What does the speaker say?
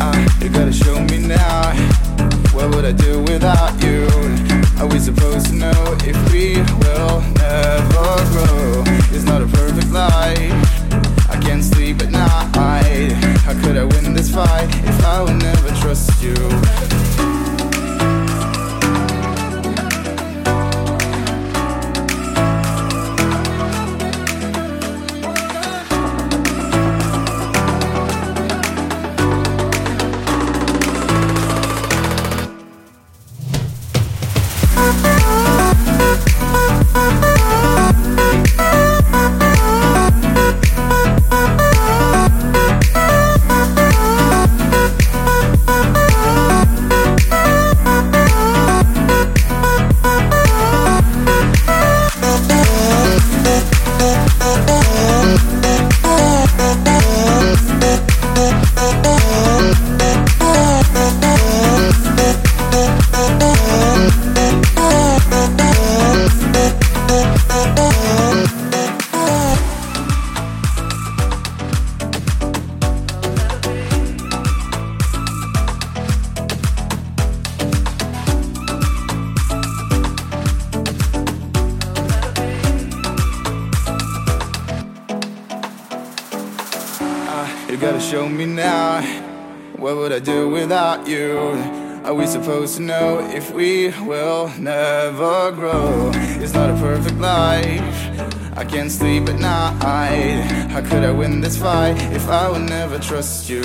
Uh, you gotta show me now. What would I do without you? Are we supposed to know if we will never grow? It's not a perfect life. I can't sleep at night. How could I win this fight if I will never trust you? You gotta show me now. What would I do without you? Are we supposed to know if we will never grow? It's not a perfect life. I can't sleep at night. How could I win this fight if I will never trust you?